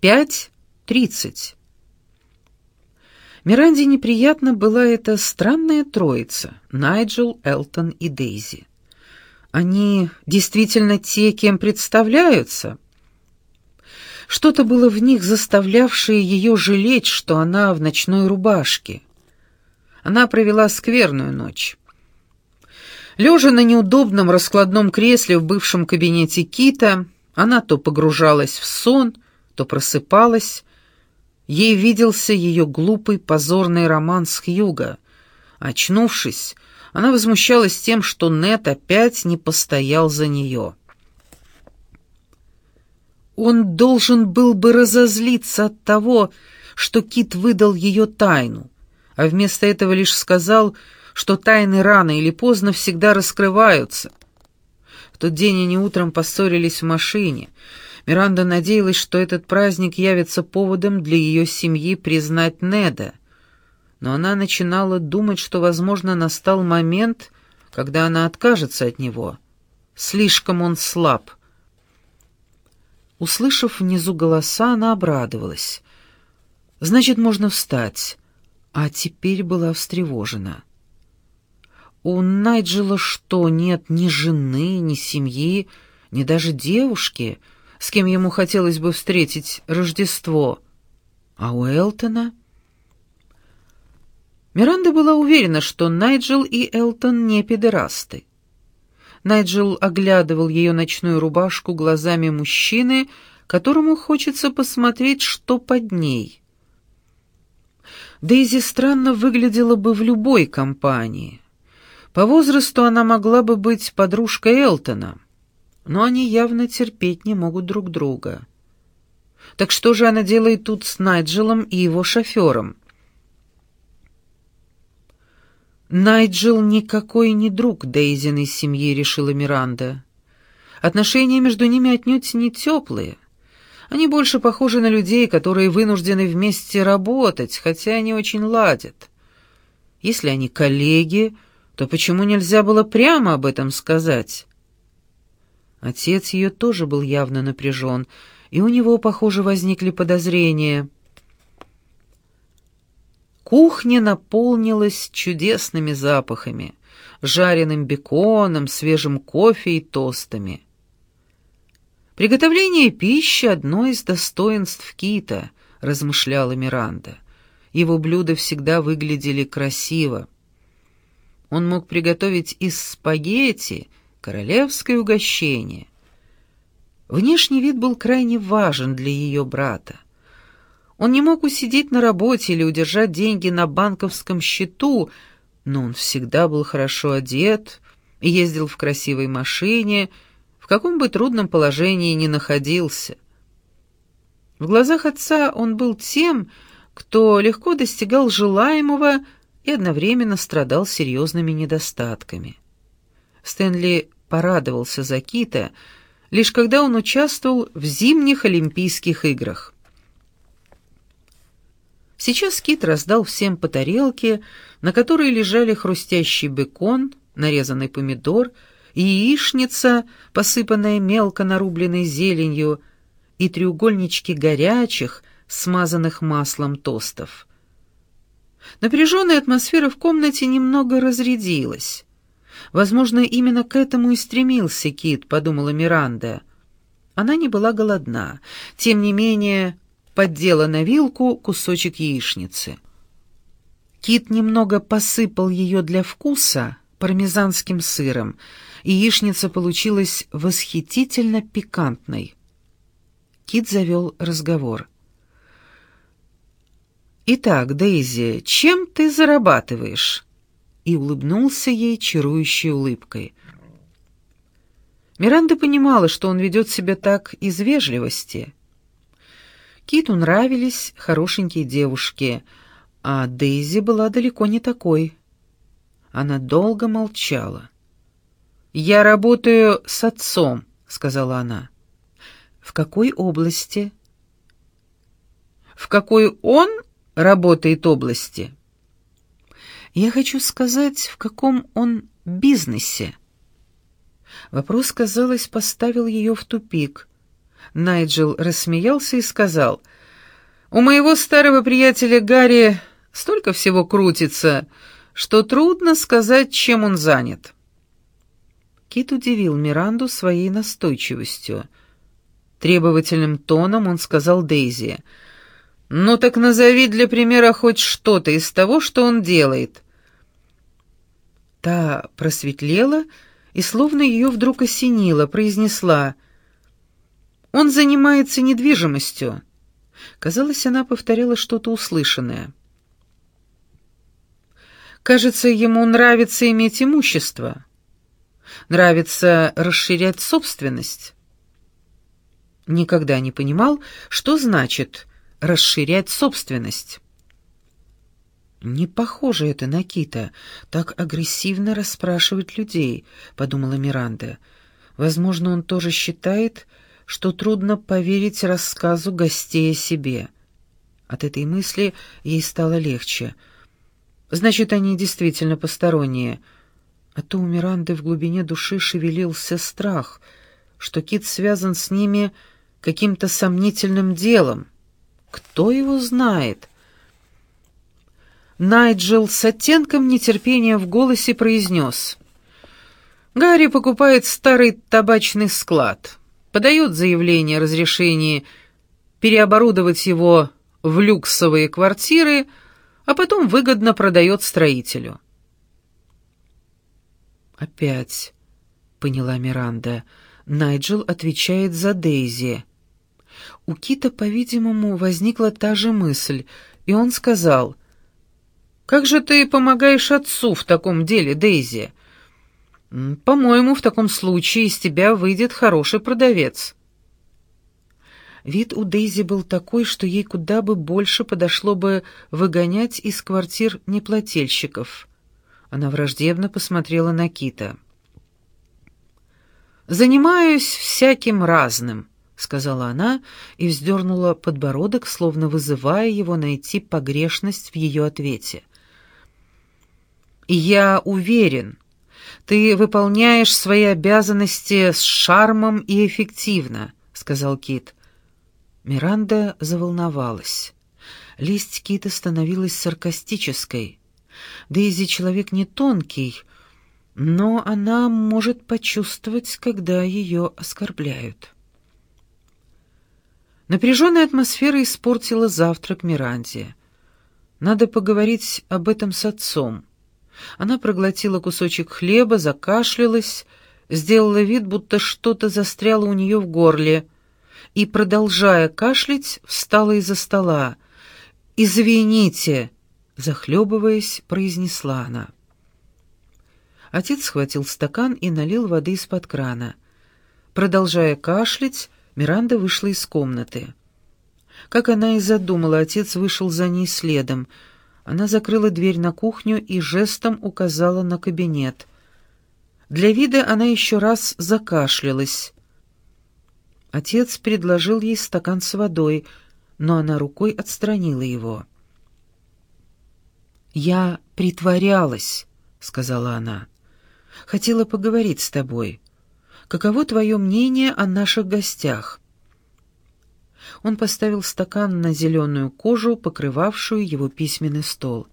Пять тридцать. Миранде неприятно была эта странная троица — Найджел, Элтон и Дейзи. Они действительно те, кем представляются? Что-то было в них, заставлявшее ее жалеть, что она в ночной рубашке. Она провела скверную ночь. Лежа на неудобном раскладном кресле в бывшем кабинете Кита, она то погружалась в сон, то просыпалась. Ей виделся ее глупый позорный роман с Хьюго. Очнувшись, она возмущалась тем, что Нет опять не постоял за нее. Он должен был бы разозлиться от того, что Кит выдал ее тайну, а вместо этого лишь сказал, что тайны рано или поздно всегда раскрываются. В тот день они утром поссорились в машине. Миранда надеялась, что этот праздник явится поводом для ее семьи признать Неда. Но она начинала думать, что, возможно, настал момент, когда она откажется от него. Слишком он слаб. Услышав внизу голоса, она обрадовалась. «Значит, можно встать». А теперь была встревожена. У Найджела что, нет ни жены, ни семьи, ни даже девушки, с кем ему хотелось бы встретить Рождество? А у Элтона? Миранда была уверена, что Найджел и Элтон не педерасты. Найджел оглядывал ее ночную рубашку глазами мужчины, которому хочется посмотреть, что под ней. Дейзи странно выглядела бы в любой компании. По возрасту она могла бы быть подружкой Элтона, но они явно терпеть не могут друг друга. Так что же она делает тут с Найджелом и его шофером? Найджел никакой не друг Дейзиной семьи, решила Миранда. Отношения между ними отнюдь не теплые. Они больше похожи на людей, которые вынуждены вместе работать, хотя они очень ладят. Если они коллеги, то почему нельзя было прямо об этом сказать? Отец ее тоже был явно напряжен, и у него, похоже, возникли подозрения — Кухня наполнилась чудесными запахами, жареным беконом, свежим кофе и тостами. «Приготовление пищи — одно из достоинств кита», — размышляла Миранда. Его блюда всегда выглядели красиво. Он мог приготовить из спагетти королевское угощение. Внешний вид был крайне важен для ее брата. Он не мог усидеть на работе или удержать деньги на банковском счету, но он всегда был хорошо одет, ездил в красивой машине, в каком бы трудном положении ни находился. В глазах отца он был тем, кто легко достигал желаемого и одновременно страдал серьезными недостатками. Стэнли порадовался за Кита, лишь когда он участвовал в зимних Олимпийских играх. Сейчас Кит раздал всем по тарелке, на которой лежали хрустящий бекон, нарезанный помидор, яичница, посыпанная мелко нарубленной зеленью, и треугольнички горячих, смазанных маслом тостов. Напряженная атмосфера в комнате немного разрядилась. Возможно, именно к этому и стремился Кит, подумала Миранда. Она не была голодна. Тем не менее, поддела на вилку кусочек яичницы. Кит немного посыпал ее для вкуса пармезанским сыром, и яичница получилась восхитительно пикантной. Кит завел разговор. «Итак, Дейзи, чем ты зарабатываешь?» И улыбнулся ей чарующей улыбкой. Миранда понимала, что он ведет себя так из вежливости — Киту нравились хорошенькие девушки, а Дейзи была далеко не такой. Она долго молчала. «Я работаю с отцом», — сказала она. «В какой области?» «В какой он работает области?» «Я хочу сказать, в каком он бизнесе». Вопрос, казалось, поставил ее в тупик. Найджел рассмеялся и сказал, «У моего старого приятеля Гарри столько всего крутится, что трудно сказать, чем он занят». Кит удивил Миранду своей настойчивостью. Требовательным тоном он сказал Дейзи, «Ну так назови для примера хоть что-то из того, что он делает». Та просветлела и, словно ее вдруг осенило, произнесла «Он занимается недвижимостью». Казалось, она повторяла что-то услышанное. «Кажется, ему нравится иметь имущество. Нравится расширять собственность». Никогда не понимал, что значит «расширять собственность». «Не похоже это на Кита, так агрессивно расспрашивать людей», — подумала Миранда. «Возможно, он тоже считает, что трудно поверить рассказу гостей о себе». От этой мысли ей стало легче. «Значит, они действительно посторонние». А то у Миранды в глубине души шевелился страх, что Кит связан с ними каким-то сомнительным делом. Кто его знает?» Найджел с оттенком нетерпения в голосе произнес. «Гарри покупает старый табачный склад, подает заявление о разрешении переоборудовать его в люксовые квартиры, а потом выгодно продает строителю». «Опять», — поняла Миранда, — Найджел отвечает за Дейзи. У Кита, по-видимому, возникла та же мысль, и он сказал — как же ты помогаешь отцу в таком деле, Дейзи? По-моему, в таком случае из тебя выйдет хороший продавец. Вид у Дейзи был такой, что ей куда бы больше подошло бы выгонять из квартир неплательщиков. Она враждебно посмотрела на Кита. «Занимаюсь всяким разным», — сказала она и вздернула подбородок, словно вызывая его найти погрешность в ее ответе. «Я уверен, ты выполняешь свои обязанности с шармом и эффективно», — сказал Кит. Миранда заволновалась. Лесть Кита становилась саркастической. Дейзи человек не тонкий, но она может почувствовать, когда ее оскорбляют. Напряженная атмосфера испортила завтрак Миранде. Надо поговорить об этом с отцом. Она проглотила кусочек хлеба, закашлялась, сделала вид, будто что-то застряло у нее в горле, и, продолжая кашлять, встала из-за стола. «Извините!» — захлебываясь, произнесла она. Отец схватил стакан и налил воды из-под крана. Продолжая кашлять, Миранда вышла из комнаты. Как она и задумала, отец вышел за ней следом — она закрыла дверь на кухню и жестом указала на кабинет. Для вида она еще раз закашлялась. Отец предложил ей стакан с водой, но она рукой отстранила его. «Я притворялась», — сказала она. «Хотела поговорить с тобой. Каково твое мнение о наших гостях?» Он поставил стакан на зеленую кожу, покрывавшую его письменный стол.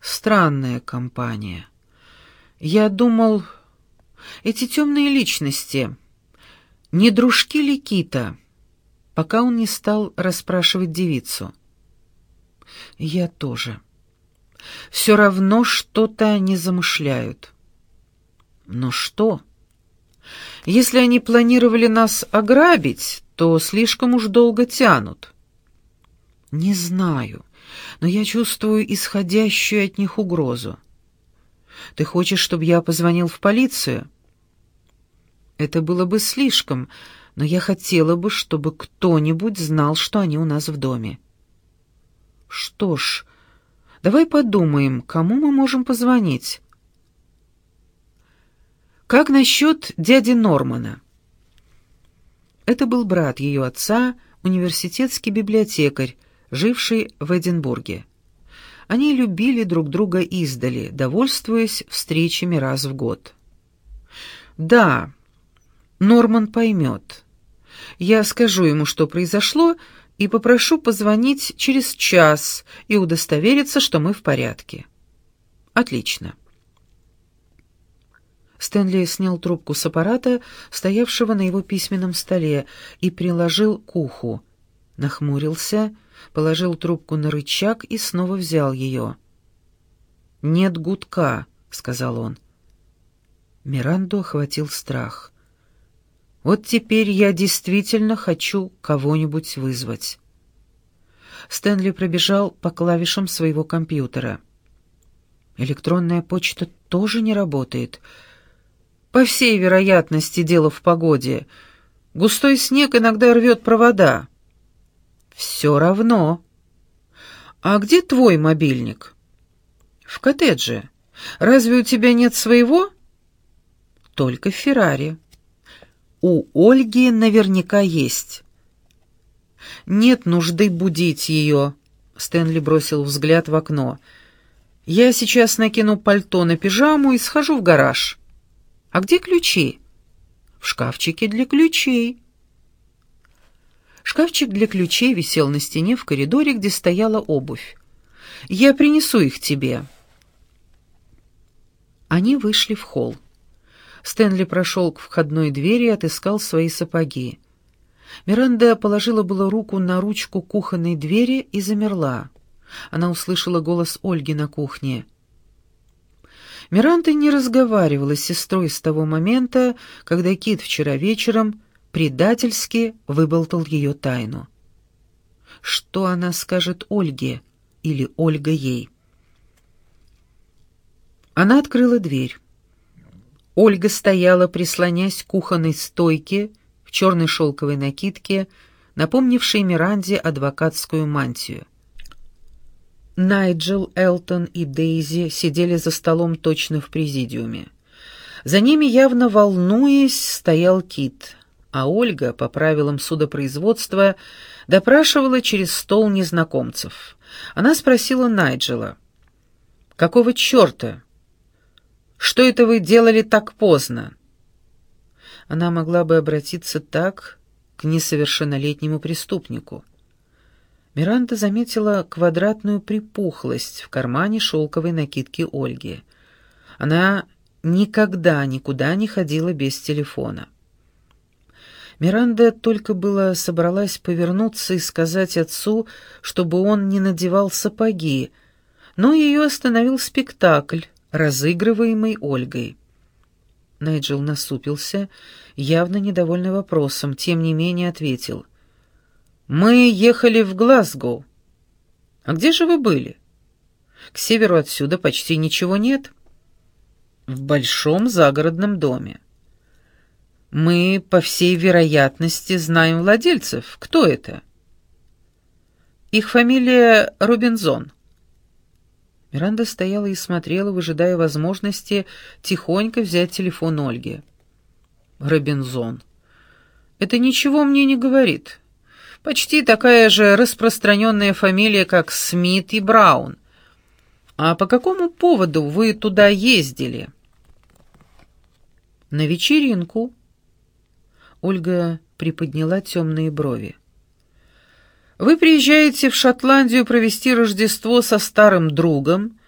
«Странная компания. Я думал, эти темные личности, не дружки ли Кита?» пока он не стал расспрашивать девицу. «Я тоже. Все равно что-то они замышляют». «Но что?» «Если они планировали нас ограбить, то слишком уж долго тянут. Не знаю, но я чувствую исходящую от них угрозу. Ты хочешь, чтобы я позвонил в полицию? Это было бы слишком, но я хотела бы, чтобы кто-нибудь знал, что они у нас в доме. Что ж, давай подумаем, кому мы можем позвонить. Как насчет дяди Нормана? Это был брат ее отца, университетский библиотекарь, живший в Эдинбурге. Они любили друг друга издали, довольствуясь встречами раз в год. «Да, Норман поймет. Я скажу ему, что произошло, и попрошу позвонить через час и удостовериться, что мы в порядке». «Отлично». Стэнли снял трубку с аппарата, стоявшего на его письменном столе, и приложил к уху. Нахмурился, положил трубку на рычаг и снова взял ее. «Нет гудка», — сказал он. Миранду охватил страх. «Вот теперь я действительно хочу кого-нибудь вызвать». Стэнли пробежал по клавишам своего компьютера. «Электронная почта тоже не работает», по всей вероятности, дело в погоде. Густой снег иногда рвет провода. Все равно. А где твой мобильник? В коттедже. Разве у тебя нет своего? Только в Феррари. У Ольги наверняка есть. Нет нужды будить ее. Стэнли бросил взгляд в окно. Я сейчас накину пальто на пижаму и схожу в гараж. «А где ключи?» «В шкафчике для ключей». Шкафчик для ключей висел на стене в коридоре, где стояла обувь. «Я принесу их тебе». Они вышли в холл. Стэнли прошел к входной двери и отыскал свои сапоги. Миранда положила было руку на ручку кухонной двери и замерла. Она услышала голос Ольги на кухне. Миранда не разговаривала с сестрой с того момента, когда Кит вчера вечером предательски выболтал ее тайну. Что она скажет Ольге или Ольга ей? Она открыла дверь. Ольга стояла, прислонясь к кухонной стойке в черной шелковой накидке, напомнившей Миранде адвокатскую мантию. Найджел, Элтон и Дейзи сидели за столом точно в президиуме. За ними, явно волнуясь, стоял Кит, а Ольга, по правилам судопроизводства, допрашивала через стол незнакомцев. Она спросила Найджела, «Какого черта? Что это вы делали так поздно?» Она могла бы обратиться так к несовершеннолетнему преступнику. Миранда заметила квадратную припухлость в кармане шелковой накидки Ольги. Она никогда никуда не ходила без телефона. Миранда только было собралась повернуться и сказать отцу, чтобы он не надевал сапоги, но ее остановил спектакль, разыгрываемый Ольгой. Найджел насупился, явно недовольный вопросом, тем не менее ответил — «Мы ехали в Глазго. А где же вы были? К северу отсюда почти ничего нет. В большом загородном доме. Мы, по всей вероятности, знаем владельцев. Кто это?» «Их фамилия Робинзон». Миранда стояла и смотрела, выжидая возможности тихонько взять телефон Ольги. «Робинзон. Это ничего мне не говорит». Почти такая же распространенная фамилия, как Смит и Браун. А по какому поводу вы туда ездили? На вечеринку. Ольга приподняла темные брови. Вы приезжаете в Шотландию провести Рождество со старым другом,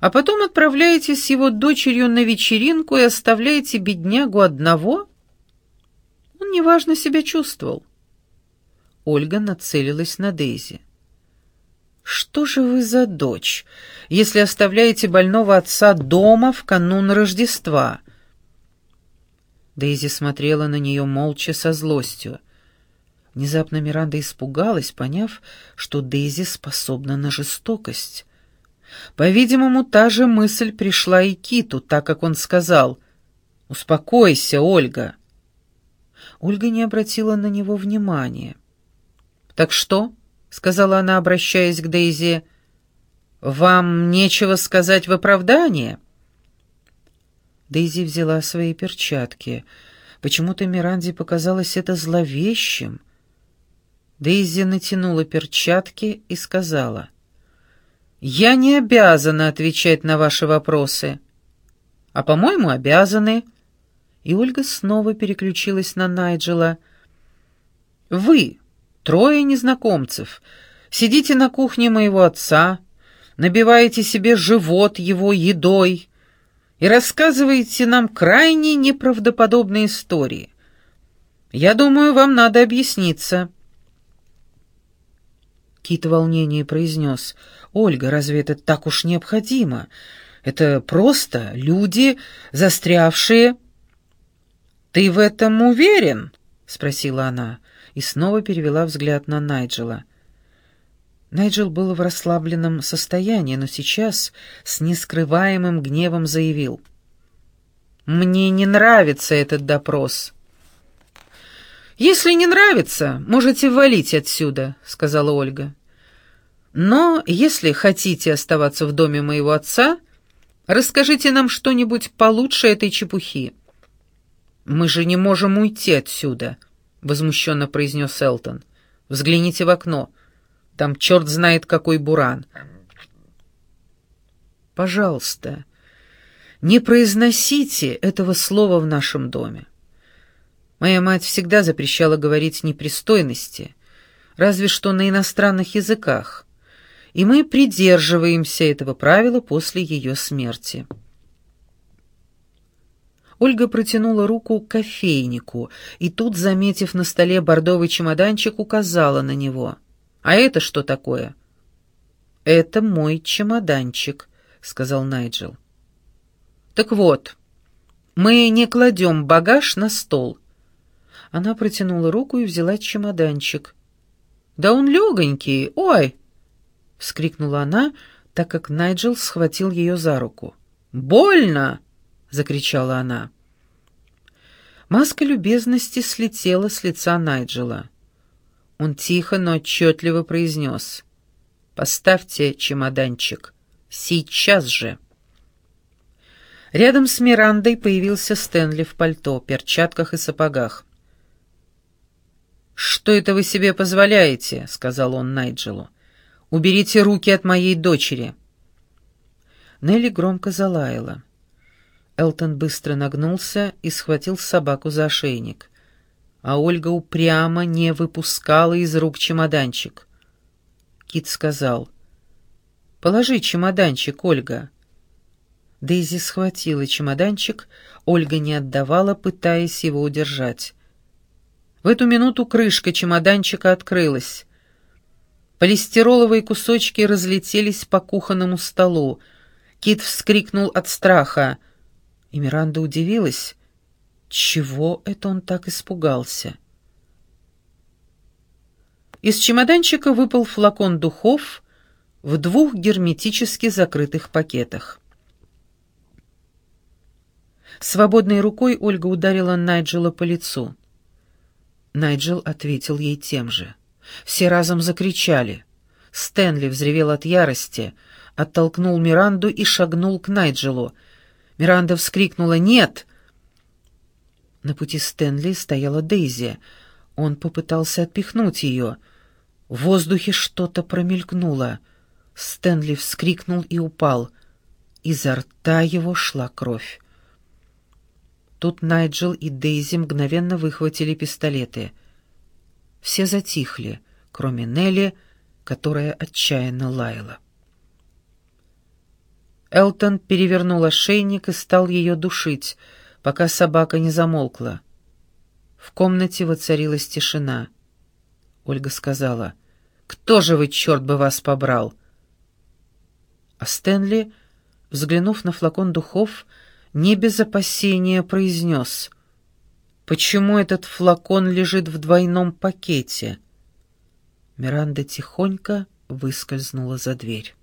а потом отправляетесь с его дочерью на вечеринку и оставляете беднягу одного? Он неважно себя чувствовал. Ольга нацелилась на Дейзи. «Что же вы за дочь, если оставляете больного отца дома в канун Рождества?» Дейзи смотрела на нее молча со злостью. Внезапно Миранда испугалась, поняв, что Дейзи способна на жестокость. По-видимому, та же мысль пришла и Киту, так как он сказал «Успокойся, Ольга». Ольга не обратила на него внимания. «Так что?» — сказала она, обращаясь к Дейзи. «Вам нечего сказать в оправдание?» Дейзи взяла свои перчатки. Почему-то Миранде показалось это зловещим. Дейзи натянула перчатки и сказала. «Я не обязана отвечать на ваши вопросы». «А, по-моему, обязаны». И Ольга снова переключилась на Найджела — Вы, трое незнакомцев, сидите на кухне моего отца, набиваете себе живот его едой и рассказываете нам крайне неправдоподобные истории. Я думаю, вам надо объясниться». Кит в волнении произнес, «Ольга, разве это так уж необходимо? Это просто люди, застрявшие...» «Ты в этом уверен?» — спросила она и снова перевела взгляд на Найджела. Найджел был в расслабленном состоянии, но сейчас с нескрываемым гневом заявил. «Мне не нравится этот допрос». «Если не нравится, можете валить отсюда», — сказала Ольга. «Но если хотите оставаться в доме моего отца, расскажите нам что-нибудь получше этой чепухи». «Мы же не можем уйти отсюда», — возмущенно произнес Элтон. «Взгляните в окно. Там черт знает какой буран». «Пожалуйста, не произносите этого слова в нашем доме. Моя мать всегда запрещала говорить непристойности, разве что на иностранных языках, и мы придерживаемся этого правила после ее смерти. Ольга протянула руку к кофейнику, и тут, заметив на столе бордовый чемоданчик, указала на него. «А это что такое?» «Это мой чемоданчик», — сказал Найджел. «Так вот, мы не кладем багаж на стол». Она протянула руку и взяла чемоданчик. «Да он легонький! Ой!» — вскрикнула она, так как Найджел схватил ее за руку. «Больно!» — закричала она. Маска любезности слетела с лица Найджела. Он тихо, но отчетливо произнес. «Поставьте чемоданчик. Сейчас же!» Рядом с Мирандой появился Стэнли в пальто, перчатках и сапогах. «Что это вы себе позволяете?» — сказал он Найджелу. «Уберите руки от моей дочери». Нелли громко залаяла. Элтон быстро нагнулся и схватил собаку за ошейник. А Ольга упрямо не выпускала из рук чемоданчик. Кит сказал, «Положи чемоданчик, Ольга». Дейзи схватила чемоданчик, Ольга не отдавала, пытаясь его удержать. В эту минуту крышка чемоданчика открылась. Полистироловые кусочки разлетелись по кухонному столу. Кит вскрикнул от страха. И Миранда удивилась, чего это он так испугался. Из чемоданчика выпал флакон духов в двух герметически закрытых пакетах. Свободной рукой Ольга ударила Найджела по лицу. Найджел ответил ей тем же. Все разом закричали. Стэнли взревел от ярости, оттолкнул Миранду и шагнул к Найджелу. Миранда вскрикнула «Нет!». На пути Стэнли стояла Дейзи. Он попытался отпихнуть ее. В воздухе что-то промелькнуло. Стэнли вскрикнул и упал. Изо рта его шла кровь. Тут Найджел и Дейзи мгновенно выхватили пистолеты. Все затихли, кроме Нелли, которая отчаянно лаяла. Элтон перевернул ошейник и стал ее душить, пока собака не замолкла. В комнате воцарилась тишина. Ольга сказала, «Кто же вы, черт бы вас побрал?» А Стэнли, взглянув на флакон духов, не без опасения произнес «Почему этот флакон лежит в двойном пакете?» Миранда тихонько выскользнула за дверь.